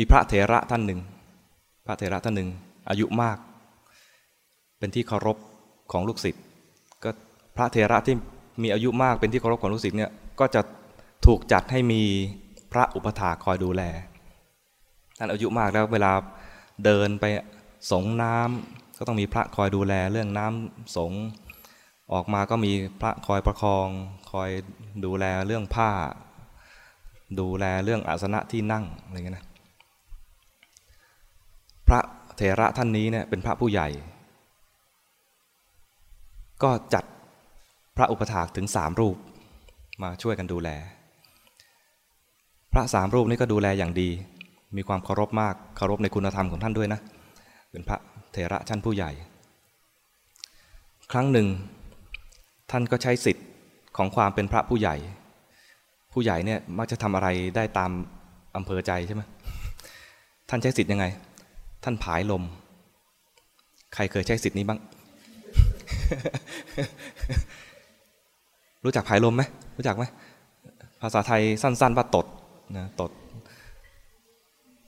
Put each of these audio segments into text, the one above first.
มีพระเถระท่านหนึ่ง พระเถระท่านหนึ่ง อายุมาก เป็นที่เคารพของลูกศิษย์ก็พระเถระที่มีอายุมากเป็นที่เคารพของลูกศิษย์เนี่ยก็จะถูกจัดให้มีพระอุปถาคอยดูแลท่านอายุมากแล้วเวลาเดินไปสงน้ำก็ต้องมีพระคอยดูแลเรื่องน้ำสงออกมาก็มีพระคอยประคอง คอยดูแลเรื่องผ้า ดูแลเรื่องอาสนะที่นั่งอะไรเงี้ยนะพระ เถระท่านนี้เนี่ยเป็นพระผู้ใหญ่ ก็จัดพระอุปถากถึงสามรูปมาช่วยกันดูแล พระสามรูปนี้ก็ดูแลอย่างดี มีความเคารพมากเคารพในคุณธรรมของท่านด้วยนะ เป็นพระเถระชั้นผู้ใหญ่ ครั้งหนึ่ง ท่านก็ใช้สิทธิ์ของความเป็นพระผู้ใหญ่ ผู้ใหญ่เนี่ยมักจะทำอะไรได้ตามอำเภอใจใช่ไหมท่านใช้สิทธิ์ยังไง ท่านผายลม ใครเคยใช้สิทธิ์นี้บ้าง รู้จักผายลมไหมรู้จักไหมภาษาไทยสั้น ๆ ว่าตดนะตด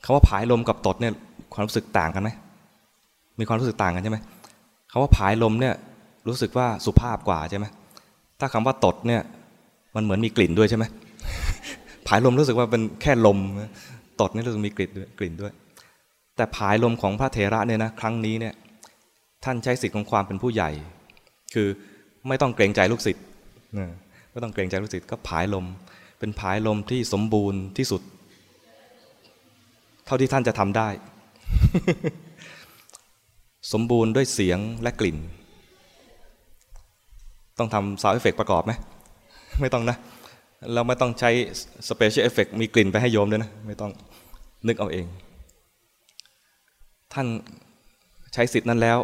คาว่าผายลมกับตดเนี่ยความรู้สึกต่างกันไหมมีความรู้สึกต่างกันใช่ไหมคาว่าผายลมเนี่ยรู้สึกว่าสุภาพกว่าใช่ไหมถ้าคำว่าตดเนี่ยมันเหมือนมีกลิ่นด้วยใช่ไหมผายลมรู้สึกว่าเป็นแค่ลม ตดนี่รู้สึกมีกลิ่นด้วยกลิ่นด้วย แต่ผายลมของพระเถระเนี่ยนะครั้งนี้เนี่ยท่านใช้สิทธิ์ของความเป็นผู้ใหญ่ คือไม่ต้องเกรงใจลูกศิษย์ไม่ต้องเกรงใจลูกศิษย์ก็ผายลม เป็นผายลมที่สมบูรณ์ที่สุด เท่าที่ท่านจะทำได้ สมบูรณ์ด้วยเสียงและกลิ่น ต้องทำ sound effect ประกอบไหมไม่ต้องนะเราไม่ต้องใช้ special effect มีกลิ่นไปให้โยมด้วยนะ ไม่ต้องนึกเอาเอง ท่านใช้สิทธินั้นแล้ว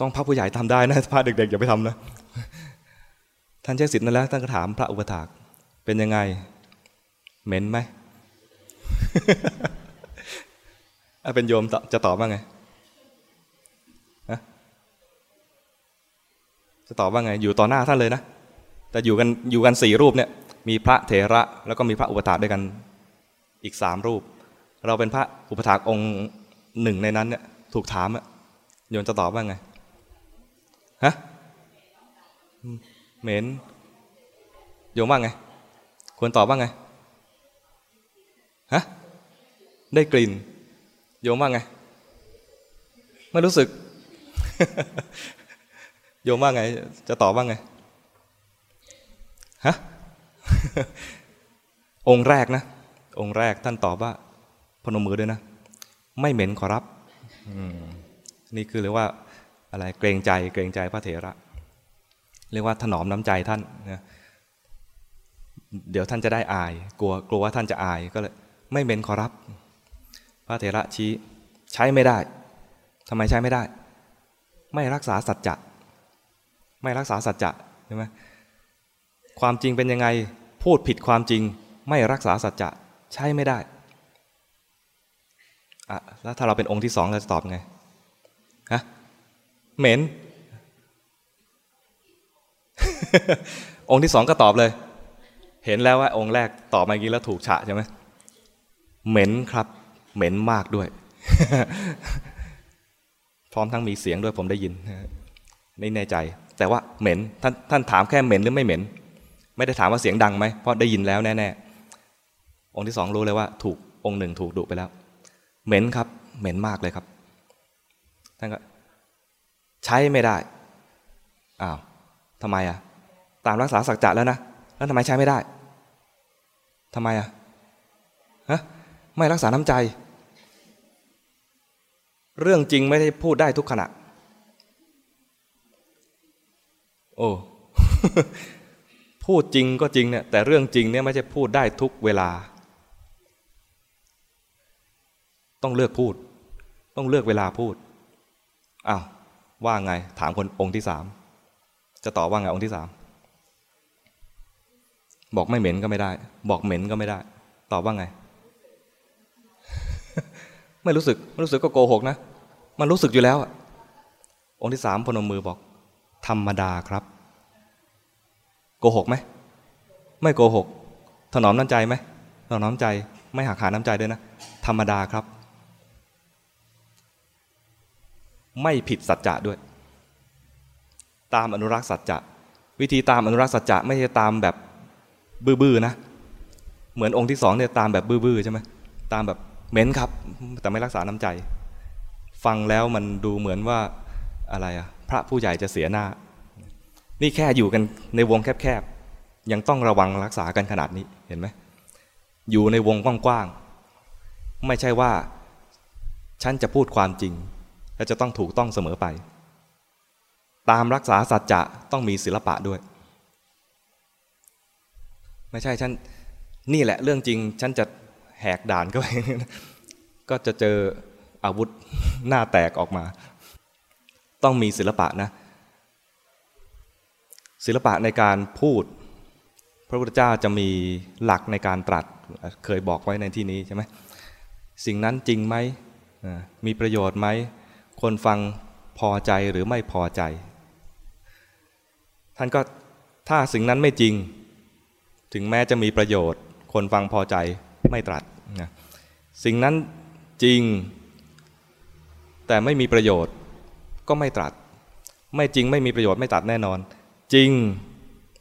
ต้องพระผู้ใหญ่ทำได้นะพระเด็กๆอย่าไปทำนะ ท่านใช้สิทธินั้นแล้ว ท่านก็ถามพระอุปถาก เป็นยังไง เหม็นไหมเป็นโยมจะตอบว่าไงจะตอบว่าไง อยู่ต่อหน้าท่านเลยนะ แต่อยู่กันอยู่กันสี่รูปเนี่ย มีพระเถระ แล้วก็มีพระอุปถาด้วยกันอีกสามรูป เราเป็นพระอุปถากองค์หนึ่งในนั้นเนี่ยถูกถามอะโยมจะตอบว่าไงฮะเหม็นโยมว่าไง ควรตอบว่าไงฮะได้กลิ่น โยมว่าไงไม่รู้สึก โยมว่าไง จะตอบว่าไงฮะองค์แรกนะ องค์แรกท่านตอบว่า พนมมือด้วยนะ ไม่เหม็นขอรับนี่คือเรียกว่าอะไรเกรงใจเกรงใจพระเถระ เรียกว่าถนอมน้ำใจท่านนะเดี๋ยวท่านจะได้อาย กลัวกลัวว่าท่านจะอายก็เลยไม่เหม็นขอรับ พระเถระชี้ใช้ไม่ได้ทำไมใช้ไม่ได้ ไม่รักษาสัจจะไม่รักษาสัจจะใช่ไหมความจริงเป็นยังไงพูดผิดความจริง ไม่รักษาสัจจะใช้ไม่ได้ อะแล้วถ้าเราเป็นองค์ที่สองเราจะตอบไงฮะเหม็น องค์ที่สองก็ตอบเลย เห็นแล้วว่า องค์แรกตอบมาอย่างนี้แล้วถูกฉะใช่ไหมเหม็นครับ เหม็นมากด้วย พร้อมทั้งมีเสียงด้วยผมได้ยินไม่แน่ใจ แต่ว่าเหม็นท่านท่านถามแค่เหม็นหรือไม่เหม็น ไม่ได้ถามว่าเสียงดังไหมเพราะได้ยินแล้วแน่ๆองค์ที่สองรู้เลยว่า ถูกองค์หนึ่งถูกดุไปแล้ว เหม็นครับ เหม็นมากเลยครับท่านก็ใช้ไม่ได้อ้าวทำไมอะ ตามรักษาสัจจะแล้วนะ แล้วทำไมใช้ไม่ได้ทำไมอะฮะไม่รักษาน้ำใจ เรื่องจริงไม่ได้พูดได้ทุกขณะ โอ้พูดจริงก็จริงเนี่ยแต่เรื่องจริงเนี่ยไม่ใช่พูดได้ทุกเวลา ต้องเลือกพูด ต้องเลือกเวลาพูดอ้าวว่าไง ถามคนองค์ที่สามจะตอบว่าไงองค์ที่สามบอกไม่เหม็นก็ไม่ได้ บอกเหม็นก็ไม่ได้ ตอบว่าไง ไม่รู้สึกไม่รู้สึกก็โกหกนะ มันรู้สึกอยู่แล้วองค์ที่สามพนมมือบอก ธรรมดาครับ โกหกไหมไม่โกหก ถนอมน้ำใจไหมเราน้อมใจ ไม่หักหาน้ำใจด้วยนะ ธรรมดาครับ ไม่ผิดสัจจะด้วย ตามอนุรักษ์สัจจะวิธีตามอนุรักษ์สัจจะไม่ใช่ตามแบบบื้อๆนะ เหมือนองค์ที่สองเนี่ยตามแบบบื้อๆใช่ไหมตามแบบเม้นครับ แต่ไม่รักษาน้ำใจ ฟังแล้วมันดูเหมือนว่าอะไรอะพระผู้ใหญ่จะเสียหน้า นี่แค่อยู่กันในวงแคบๆยังต้องระวังรักษากันขนาดนี้เห็นไหมอยู่ในวงกว้างๆไม่ใช่ว่า ฉันจะพูดความจริง และจะต้องถูกต้องเสมอไป ตามรักษาสัจจะต้องมีศิลปะด้วย ไม่ใช่ฉันนี่แหละเรื่องจริงฉันจะแหกด่านก็ไปก็จะเจออาวุธหน้าแตกออกมา ต้องมีศิลปะนะ ศิลปะในการพูด พระพุทธเจ้าจะมีหลักในการตรัสเคยบอกไว้ในที่นี้ใช่ไหมสิ่งนั้นจริงไหมมีประโยชน์ไหม คนฟังพอใจหรือไม่พอใจ ท่านก็ถ้าสิ่งนั้นไม่จริง ถึงแม้จะมีประโยชน์ คนฟังพอใจไม่ตรัสนะสิ่งนั้นจริง แต่ไม่มีประโยชน์ก็ไม่ตรัส ไม่จริงไม่มีประโยชน์ไม่ตรัสแน่นอน จริง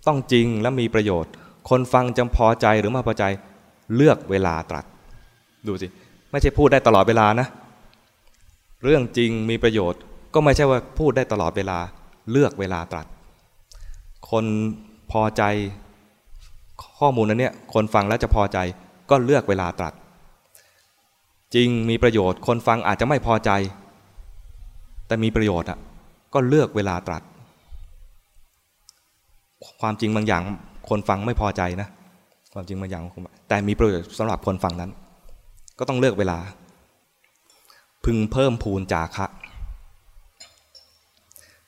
ต้องจริงและมีประโยชน์ คนฟังจะพอใจหรือไม่พอใจเลือกเวลาตรัส ดูสิ ไม่ใช่พูดได้ตลอดเวลานะ เรื่องจริงมีประโยชน์ก็ไม่ใช่ว่าพูดได้ตลอดเวลาเลือกเวลาตรัส คนพอใจข้อมูลนั้นเนี่ยคนฟังแล้วจะพอใจก็เลือกเวลาตรัส จริงมีประโยชน์ คนฟังอาจจะไม่พอใจ แต่มีประโยชน์อะก็เลือกเวลาตรัส ความจริงบางอย่างคนฟังไม่พอใจนะ ความจริงบางอย่างแต่มีประโยชน์สำหรับคนฟังนั้น ก็ต้องเลือกเวลา พึงเพิ่มพูนจาคะ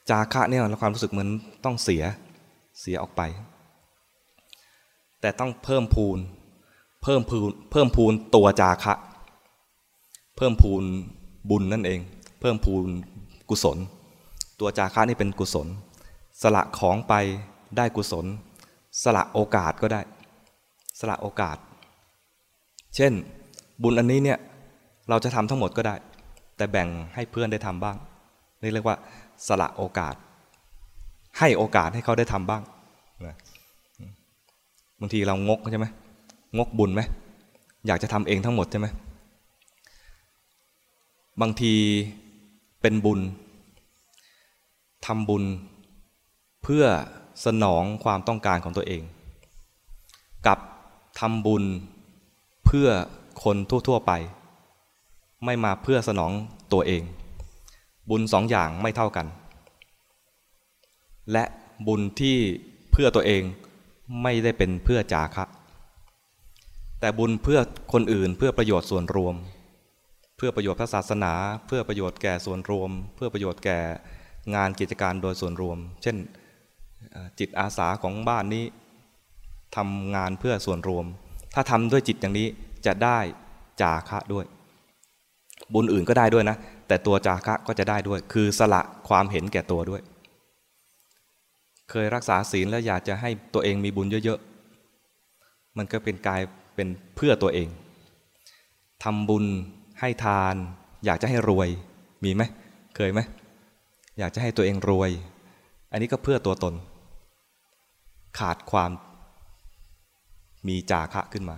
จาคะเนี่ยความรู้สึกเหมือนต้องเสียเสียออกไป แต่ต้องเพิ่มพูน เพิ่มพูนเพิ่มพูนตัวจาคะ เพิ่มพูนบุญนั่นเอง เพิ่มพูนกุศล ตัวจาคะนี่เป็นกุศล สละของไปได้กุศล สละโอกาสก็ได้ สละโอกาส เช่น บุญอันนี้เนี่ยเราจะทำทั้งหมดก็ได้ แต่แบ่งให้เพื่อนได้ทำบ้างนี่เรียกว่าสละโอกาส ให้โอกาสให้เขาได้ทำบ้างนะบางทีเรางกใช่ไหมงกบุญไหมอยากจะทำเองทั้งหมดใช่ไหมบางทีเป็นบุญทำบุญเพื่อสนองความต้องการของตัวเอง กับทำบุญเพื่อคนทั่ว ๆ ไป ไม่มาเพื่อสนองตัวเอง บุญสองอย่างไม่เท่ากัน และบุญที่เพื่อตัวเองไม่ได้เป็นเพื่อจาคะ แต่บุญเพื่อคนอื่นเพื่อประโยชน์ส่วนรวม เพื่อประโยชน์พระศาสนา เพื่อประโยชน์แก่ส่วนรวม เพื่อประโยชน์แก่งานกิจการโดยส่วนรวม เช่นจิตอาสาของบ้านนี้ทำงานเพื่อส่วนรวม ถ้าทำด้วยจิตอย่างนี้จะได้จาคะด้วย บุญอื่นก็ได้ด้วยนะ แต่ตัวจาคะก็จะได้ด้วย คือสละความเห็นแก่ตัวด้วย เคยรักษาศีลแล้วอยากจะให้ตัวเองมีบุญเยอะๆ มันก็เป็นกายเป็นเพื่อตัวเองทำบุญให้ทาน อยากจะให้รวยมีไหมเคยไหมอยากจะให้ตัวเองรวย อันนี้ก็เพื่อตัวตน ขาดความมีจาคะขึ้นมา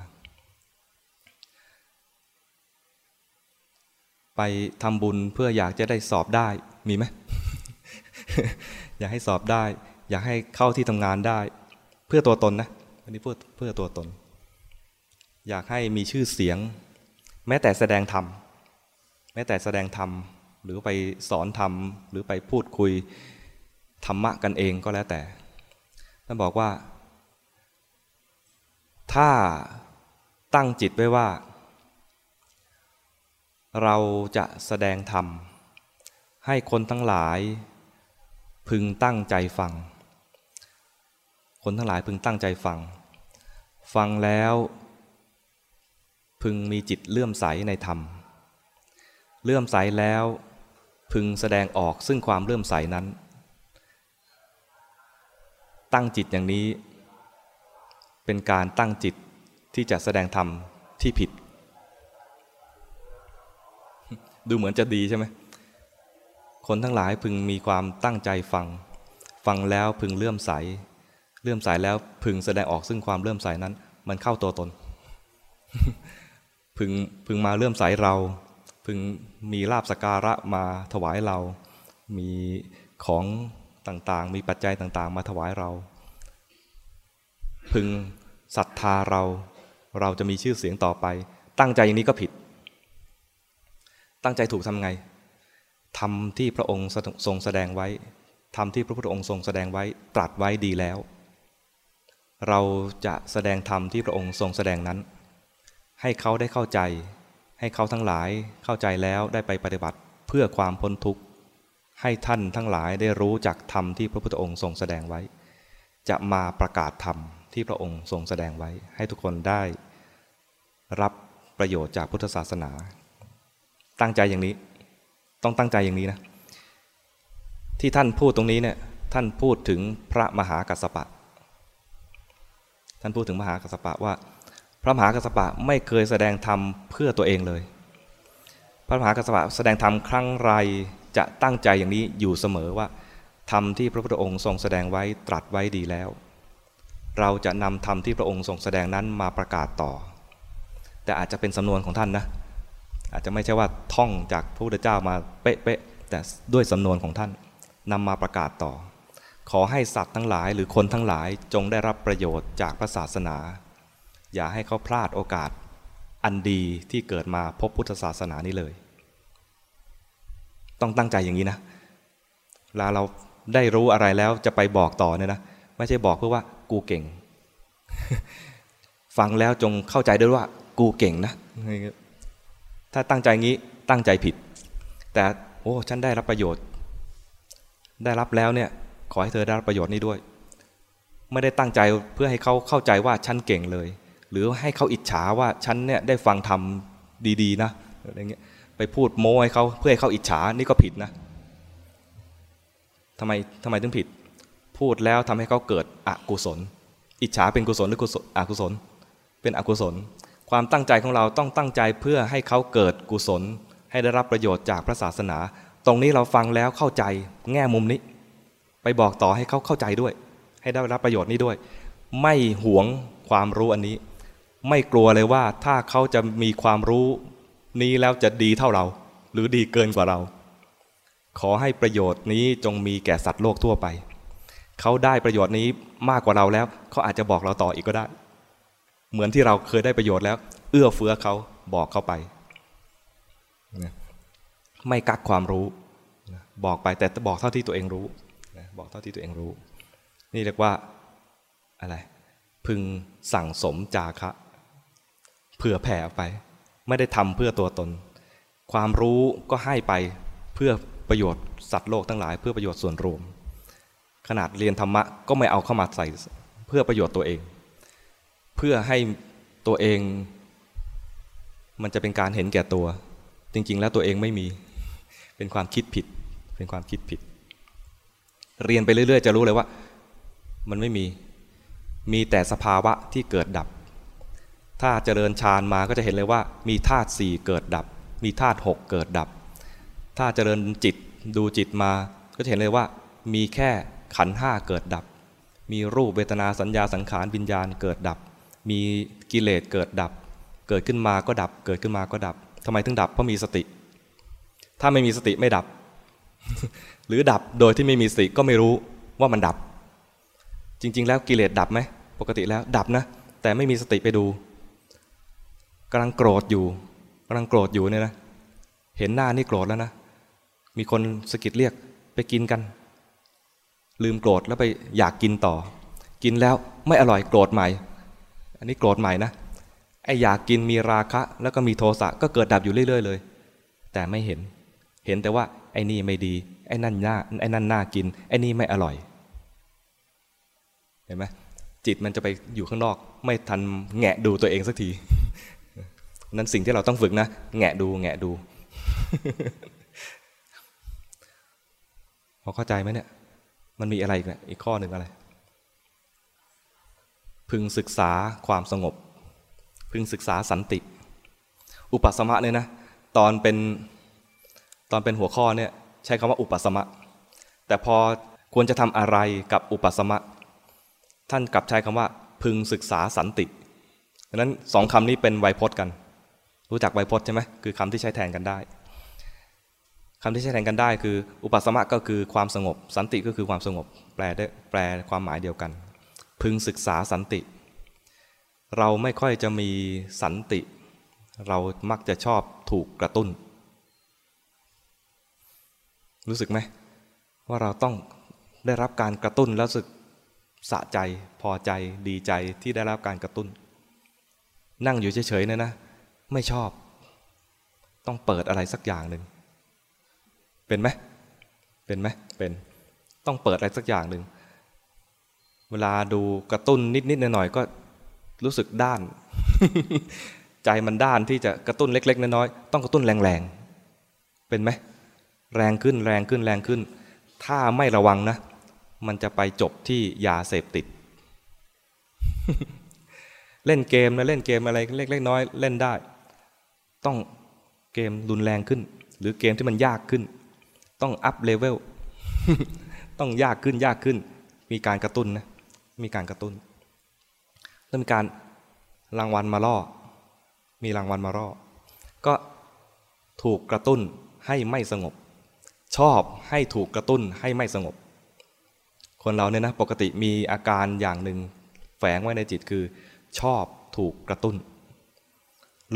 ไปทำบุญเพื่ออยากจะได้สอบได้มีไหมอยากให้สอบได้ อยากให้เข้าที่ทำงานได้ เพื่อตัวตนนะอันนี้เพื่อเพื่อตัวตน อยากให้มีชื่อเสียง แม้แต่แสดงธรรมแม้แต่แสดงธรรมหรือไปสอนธรรมหรือไปพูดคุยธรรมะกันเองก็แล้วแต่ท่านบอกว่า ถ้าตั้งจิตไว้ว่า เราจะแสดงธรรม ให้คนทั้งหลาย พึงตั้งใจฟัง คนทั้งหลายพึงตั้งใจฟัง ฟังแล้ว พึงมีจิตเลื่อมใสในธรรม เลื่อมใสแล้ว พึงแสดงออกซึ่งความเลื่อมใสนั้น ตั้งจิตอย่างนี้ เป็นการตั้งจิตที่จะแสดงธรรมที่ผิด ดูเหมือนจะดีใช่ไหมคนทั้งหลายพึงมีความตั้งใจฟัง ฟังแล้วพึงเลื่อมใส เลื่อมใสแล้วพึงแสดงออกซึ่งความเลื่อมใสนั้น มันเข้าตัวตน พึงพึงมาเลื่อมใสเรา พึงมีลาบสการะมาถวายเรา มีของต่างๆ มีปัจจัยต่างๆ มาถวายเรา พึงศรัทธาเรา เราจะมีชื่อเสียงต่อไป ตั้งใจอย่างนี้ก็ผิด ตั้งใจถูกทำไงทำที่พระองค์ทรงแสดงไว้ทำที่พระพุทธองค์ทรงแสดงไว้ตรัสไว้ดีแล้ว เราจะแสดงธรรมที่พระองค์ทรงแสดงนั้น ให้เขาได้เข้าใจ ให้เขาทั้งหลายเข้าใจแล้วได้ไปปฏิบัติเพื่อความพ้นทุกข์ ให้ท่านทั้งหลายได้รู้จักธรรมที่พระพุทธองค์ทรงแสดงไว้ จะมาประกาศธรรมที่พระองค์ทรงแสดงไว้ ให้ทุกคนได้ รับประโยชน์จากพุทธศาสนา ตั้งใจอย่างนี้ ต้องตั้งใจอย่างนี้นะ ที่ท่านพูดตรงนี้เนี่ย ท่านพูดถึงพระมหากัสสปะ ท่านพูดถึงมหากัสสปะว่า พระมหากัสสปะไม่เคยแสดงธรรมเพื่อตัวเองเลย พระมหากัสสปะแสดงธรรมครั้งไรจะตั้งใจอย่างนี้อยู่เสมอว่าธรรมที่พระพุทธองค์ทรงแสดงไว้ตรัสไว้ดีแล้ว เราจะนำธรรมที่พระองค์ทรงแสดงนั้นมาประกาศต่อ แต่อาจจะเป็นสำนวนของท่านนะ อาจจะไม่ใช่ว่าท่องจากพระพุทธเจ้ามาเป๊ะๆแต่ด้วยสำนวนของท่านนำมาประกาศต่อ ขอให้สัตว์ทั้งหลายหรือคนทั้งหลายจงได้รับประโยชน์จากพระศาสนา อย่าให้เขาพลาดโอกาสอันดีที่เกิดมาพบพุทธศาสนานี้เลย ต้องตั้งใจอย่างนี้นะเวลาเราได้รู้อะไรแล้วจะไปบอกต่อเนี่ยนะไม่ใช่บอกเพื่อว่ากูเก่ง ฟังแล้วจงเข้าใจด้วยว่ากูเก่งนะ ถ้าตั้งใจงี้ตั้งใจผิด แต่โอ้ฉันได้รับประโยชน์ ได้รับแล้วเนี่ยขอให้เธอได้รับประโยชน์นี้ด้วย ไม่ได้ตั้งใจเพื่อให้เขาเข้าใจว่าฉันเก่งเลย หรือให้เขาอิจฉาว่าฉันเนี่ยได้ฟังทำดีๆนะอะไรเงี้ยไปพูดโม้ให้เขาเพื่อให้เขาอิจฉานี่ก็ผิดนะทำไมทำไมถึงผิด พูดแล้วทำให้เขาเกิดอกุศล อิจฉาเป็นกุศลหรือกุศลอกุศล เป็นอกุศล ความตั้งใจของเราต้องตั้งใจเพื่อให้เขาเกิดกุศล ให้ได้รับประโยชน์จากพระศาสนา ตรงนี้เราฟังแล้วเข้าใจแง่มุมนี้ ไปบอกต่อให้เขาเข้าใจด้วย ให้ได้รับประโยชน์นี้ด้วย ไม่หวงความรู้อันนี้ ไม่กลัวเลยว่าถ้าเขาจะมีความรู้นี้แล้วจะดีเท่าเรา หรือดีเกินกว่าเรา ขอให้ประโยชน์นี้จงมีแก่สัตว์โลกทั่วไป เขาได้ประโยชน์นี้มากกว่าเราแล้วเขาอาจจะบอกเราต่ออีกก็ได้ เหมือนที่เราเคยได้ประโยชน์แล้ว เอื้อเฟื้อเขาบอกเขาไปไม่กักความรู้บอกไปแต่บอกเท่าที่ตัวเองรู้บอกเท่าที่ตัวเองรู้ นี่เรียกว่าอะไร พึงสั่งสมจาคะเผื่อแผ่ไป ไม่ได้ทำเพื่อตัวตน ความรู้ก็ให้ไปเพื่อประโยชน์สัตว์โลกทั้งหลาย เพื่อประโยชน์ส่วนรวม ขนาดเรียนธรรมะก็ไม่เอาเข้ามาใส่เพื่อประโยชน์ตัวเอง เพื่อให้ตัวเอง มันจะเป็นการเห็นแก่ตัว จริง ๆ แล้วตัวเองไม่มี เป็นความคิดผิด เป็นความคิดผิด เรียนไปเรื่อย ๆ จะรู้เลยว่า มันไม่มี มีแต่สภาวะที่เกิดดับ ถ้าเจริญฌานมาก็จะเห็นเลยว่า มีธาตุสี่เกิดดับ มีธาตุหกเกิดดับ ถ้าเจริญจิตดูจิตมา ก็จะเห็นเลยว่า มีแค่ขันห้าเกิดดับ มีรูปเวทนาสัญญาสังขารวิญญาณเกิดดับ มีกิเลสเกิดดับ เกิดขึ้นมาก็ดับ เกิดขึ้นมาก็ดับทำไมถึงดับเพราะมีสติ ถ้าไม่มีสติไม่ดับ หรือดับโดยที่ไม่มีสติก็ไม่รู้ว่ามันดับ จริง ๆ แล้วกิเลสดับไหมปกติแล้วดับนะ แต่ไม่มีสติไปดูกำลังโกรธอยู่กำลังโกรธอยู่เนี่ยนะเห็นหน้านี่โกรธแล้วนะ มีคนสกิดเรียกไปกินกัน ลืมโกรธแล้วไปอยากกินต่อ กินแล้วไม่อร่อยโกรธใหม่ อันนี้โกรธใหม่นะไออยากกินมีราคะ แล้วก็มีโทสะก็เกิดดับอยู่เรื่อย ๆ เลย แต่ไม่เห็น เห็นแต่ว่าไอ้นี่ไม่ดี ไอ้นั่นน่าไอ้นั่นน่ากิน ไอ้นี่ไม่อร่อย เห็นไหมจิตมันจะไปอยู่ข้างนอก ไม่ทันแงะดูตัวเองสักที นั้นสิ่งที่เราต้องฝึกนะ แงะดู แงะดู พอเข้าใจไหมเนี่ย มันมีอะไรอีกอีกข้อหนึ่งอะไร พึงศึกษาความสงบ พึงศึกษาสันติ อุปสมะเนี่ยนะตอนเป็นตอนเป็นหัวข้อเนี่ยใช้คำว่าอุปสมะ แต่พอควรจะทำอะไรกับอุปสมะ ท่านกลับใช้คำว่า พึงศึกษาสันติดังนั้นสองคำนี้เป็นไวยพจน์กัน รู้จักไวยพจน์ใช่ไหมคือคำที่ใช้แทนกันได้คำที่ใช้แทนกันได้คือ อุปสมะก็คือความสงบ สันติก็คือความสงบ แปลได้แปลความหมายเดียวกัน พึงศึกษาสันติ เราไม่ค่อยจะมีสันติ เรามักจะชอบถูกกระตุ้น รู้สึกไหมว่าเราต้องได้รับการกระตุ้นแล้วสึกสะใจพอใจดีใจที่ได้รับการกระตุ้น นั่งอยู่เฉยๆเนี่ยนะ ไม่ชอบ ต้องเปิดอะไรสักอย่างหนึ่งเป็นไหมเป็นไหมเป็นต้องเปิดอะไรสักอย่างหนึ่ง เวลาดูกระตุ้นนิดๆหน่อยๆก็รู้สึกด้าน ใจมันด้านที่จะกระตุ้นเล็ก ๆน้อยๆต้องกระตุ้นแรงๆเป็นไหมแรงขึ้นแรงขึ้นแรงขึ้น ถ้าไม่ระวังนะ มันจะไปจบที่ยาเสพติด เล่นเกมนะเล่นเกมอะไรเล็กๆน้อยๆเล่นได้ ต้องเกมรุนแรงขึ้น หรือเกมที่มันยากขึ้น ต้อง up level ต้องยากขึ้นยากขึ้น มีการกระตุ้นนะ มีการกระตุ้นต้องมีการรางวัลมาล่อ มีรางวัลมาล่อ ก็ถูกกระตุ้นให้ไม่สงบ ชอบให้ถูกกระตุ้นให้ไม่สงบ คนเราเนี่ยนะปกติมีอาการอย่างหนึ่งแฝงไว้ในจิตคือ ชอบถูกกระตุ้น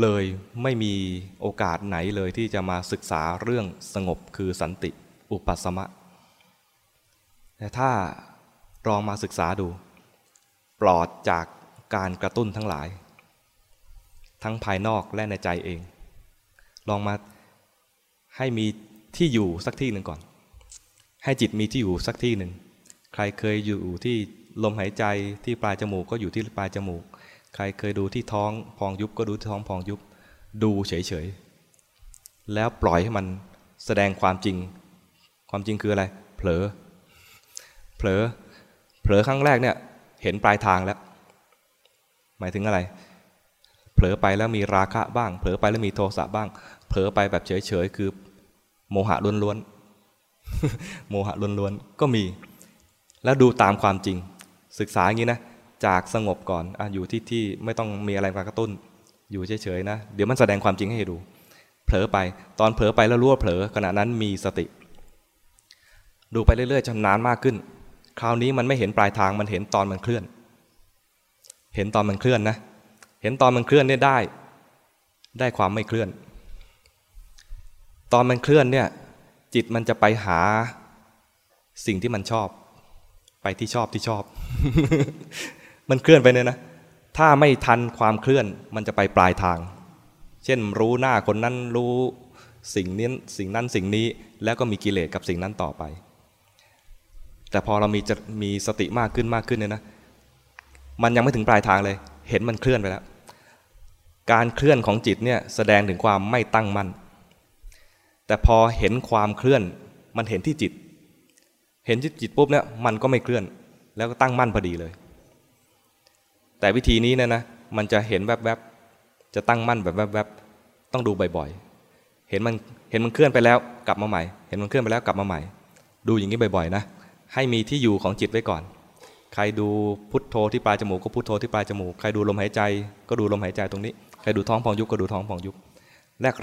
เลยไม่มีโอกาสไหนเลยที่จะมาศึกษาเรื่องสงบคือสันติอุปสมะแต่ถ้าลองมาศึกษาดู ปลอดจากการกระตุ้นทั้งหลาย ทั้งภายนอกและในใจเอง ลองมาให้มีที่อยู่สักที่หนึ่งก่อน ให้จิตมีที่อยู่สักที่หนึ่ง ใครเคยอยู่ที่ลมหายใจที่ปลายจมูกก็อยู่ที่ปลายจมูก ใครเคยดูที่ท้องพองยุบก็ดูที่ท้องพองยุบ ดูเฉยๆ แล้วปล่อยให้มันแสดงความจริง ความจริงคืออะไร เผลอ เผลอ เผลอครั้งแรกเนี่ย เห็นปลายทางแล้ว หมายถึงอะไร เผลอไปแล้วมีราคะบ้าง เผลอไปแล้วมีโทสะบ้าง เผลอไปแบบเฉยๆคือ โมหะล้วนๆ โมหะล้วนๆ ก็มี แล้วดูตามความจริง ศึกษาอย่างนี้นะ จากสงบก่อนออยู่ที่ที่ไม่ต้องมีอะไรมากระตุ้น อยู่เฉยๆนะ เดี๋ยวมันแสดงความจริงให้ดู เผลอไป ตอนเผลอไปแล้วรู้ว่าเผลอขณะนั้นมีสติ ดูไปเรื่อยๆจนนานมากขึ้น คราวนี้มันไม่เห็นปลายทางมันเห็นตอนมันเคลื่อน เห็นตอนมันเคลื่อนนะ เห็นตอนมันเคลื่อนเนี่ยได้ ได้ความไม่เคลื่อน ตอนมันเคลื่อนเนี่ยจิตมันจะไปหาสิ่งที่มันชอบ ไปที่ชอบที่ชอบ มันเคลื่อนไปเนี่ยนะ ถ้าไม่ทันความเคลื่อนมันจะไปปลายทาง เช่นรู้หน้าคนนั้นรู้สิ่งนี้สิ่งนั้นสิ่งนี้แล้วก็มีกิเลสกับสิ่งนั้นต่อไป แต่พอเรามีจะมีสติมากขึ้นมากขึ้นเนี่ยนะมันยังไม่ถึงปลายทางเลย เห็นมันเคลื่อนไปแล้ว การเคลื่อนของจิตเนี่ยแสดงถึงความไม่ตั้งมั่น แต่พอเห็นความเคลื่อนมันเห็นที่จิต เห็นที่จิตปุ๊บเนี่ยมันก็ไม่เคลื่อน แล้วก็ตั้งมั่นพอดีเลย แต่วิธีนี้เนี่ยนะมันจะเห็นแวบๆ จะตั้งมั่นแบบแวบๆ ต้องดูบ่อยๆ เห็นมันเห็นมันเคลื่อนไปแล้วกลับมาใหม่ เห็นมันเคลื่อนไปแล้วกลับมาใหม่ ดูอย่างนี้บ่อยๆ นะ ให้มีที่อยู่ของจิตไว้ก่อน ใครดูพุทโธที่ปลายจมูกก็พุทโธที่ปลายจมูก ใครดูลมหายใจก็ดูลมหายใจตรงนี้ ใครดูท้องพองยุบก็ดูท้องพองยุบ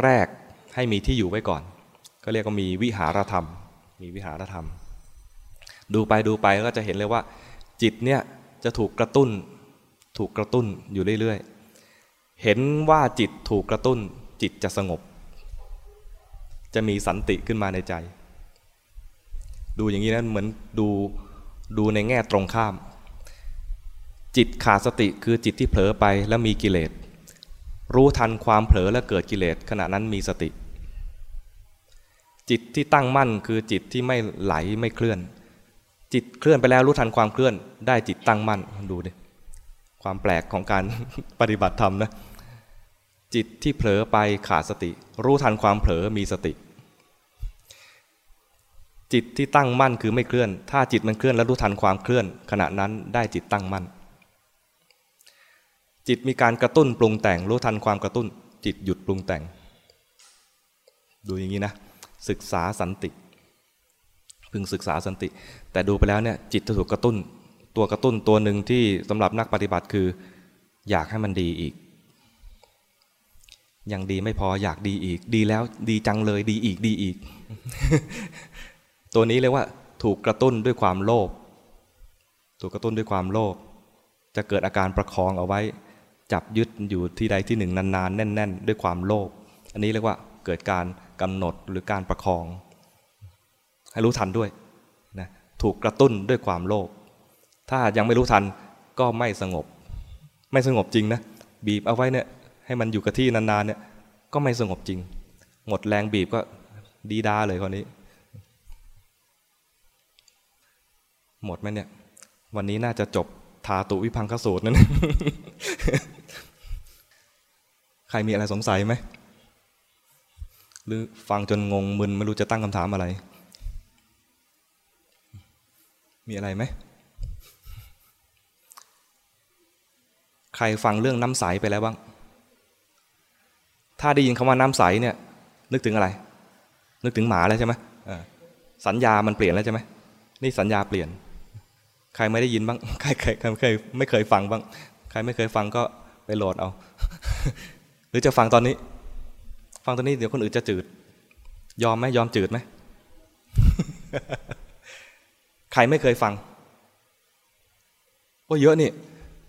แรกๆให้มีที่อยู่ไว้ก่อน ก็เรียกว่ามีวิหารธรรม มีวิหารธรรม ดูไปดูไปก็จะเห็นเลยว่า จิตเนี่ยจะถูกกระตุ้น ถูกกระตุ้นอยู่เรื่อยๆ เห็นว่าจิตถูกกระตุ้น จิตจะสงบ จะมีสันติขึ้นมาในใจ ดูอย่างนี้นะเหมือนดูดูในแง่ตรงข้าม จิตขาดสติคือจิตที่เผลอไปแล้วมีกิเลส รู้ทันความเผลอและเกิดกิเลสขณะนั้นมีสติ จิตที่ตั้งมั่นคือจิตที่ไม่ไหลไม่เคลื่อน จิตเคลื่อนไปแล้วรู้ทันความเคลื่อน ได้จิตตั้งมั่นดูดิความแปลกของการปฏิบัติธรรมนะจิตที่เผลอไปขาดสติ รู้ทันความเผลอมีสติ จิตที่ตั้งมั่นคือไม่เคลื่อน ถ้าจิตมันเคลื่อนแล้วรู้ทันความเคลื่อน ขณะนั้นได้จิตตั้งมั่น จิตมีการกระตุ้นปรุงแต่งรู้ทันความกระตุ้น จิตหยุดปรุงแต่ง ดูอย่างนี้นะ ศึกษาสันติ พึงศึกษาสันติ แต่ดูไปแล้วเนี่ยจิตจะถูกกระตุ้น ตัวกระตุ้นตัวหนึ่งที่สำหรับนักปฏิบัติคือ อยากให้มันดีอีกยังดีไม่พออยากดีอีก ดีแล้วดีจังเลยดีอีกดีอีก ตัวนี้เรียกว่าถูกกระตุ้นด้วยความโลภถูกกระตุ้นด้วยความโลภจะเกิดอาการประคองเอาไว้ จับยึดอยู่ที่ใดที่หนึ่งนานๆ แน่น ๆ ด้วยความโลภอันนี้เรียกว่าเกิดการกำหนดหรือการประคอง ให้รู้ทันด้วยนะถูกกระตุ้นด้วยความโลภถ้ายังไม่รู้ทันก็ไม่สงบ ไม่สงบจริงนะบีบเอาไว้เนี่ยให้มันอยู่กับที่นานๆเนี่ยก็ไม่สงบจริง หมดแรงบีบก็ดีดาเลยคนนี้ หมดไหมเนี่ย วันนี้น่าจะจบทาตุวิพังคสูตรนั่นใครมีอะไรสงสัยไหม หรือฟังจนงงมึนไม่รู้จะตั้งคำถามอะไร มีอะไรไหม ใครฟังเรื่องน้ำใสไปแล้วบ้าง ถ้าได้ยินคำว่าน้ำใสเนี่ย นึกถึงอะไร นึกถึงหมาแล้วใช่ไหมสัญญามันเปลี่ยนแล้วใช่ไหมนี่สัญญาเปลี่ยน ใครไม่ได้ยินบ้าง ใครเคยเคยไม่เคยฟังบ้าง ใครไม่เคยฟังก็ไปโหลดเอา หรือจะฟังตอนนี้ ฟังตอนนี้เดี๋ยวคนอื่นจะจืด ยอมไหมยอมจืดไหม ใครไม่เคยฟังก็เยอะนี่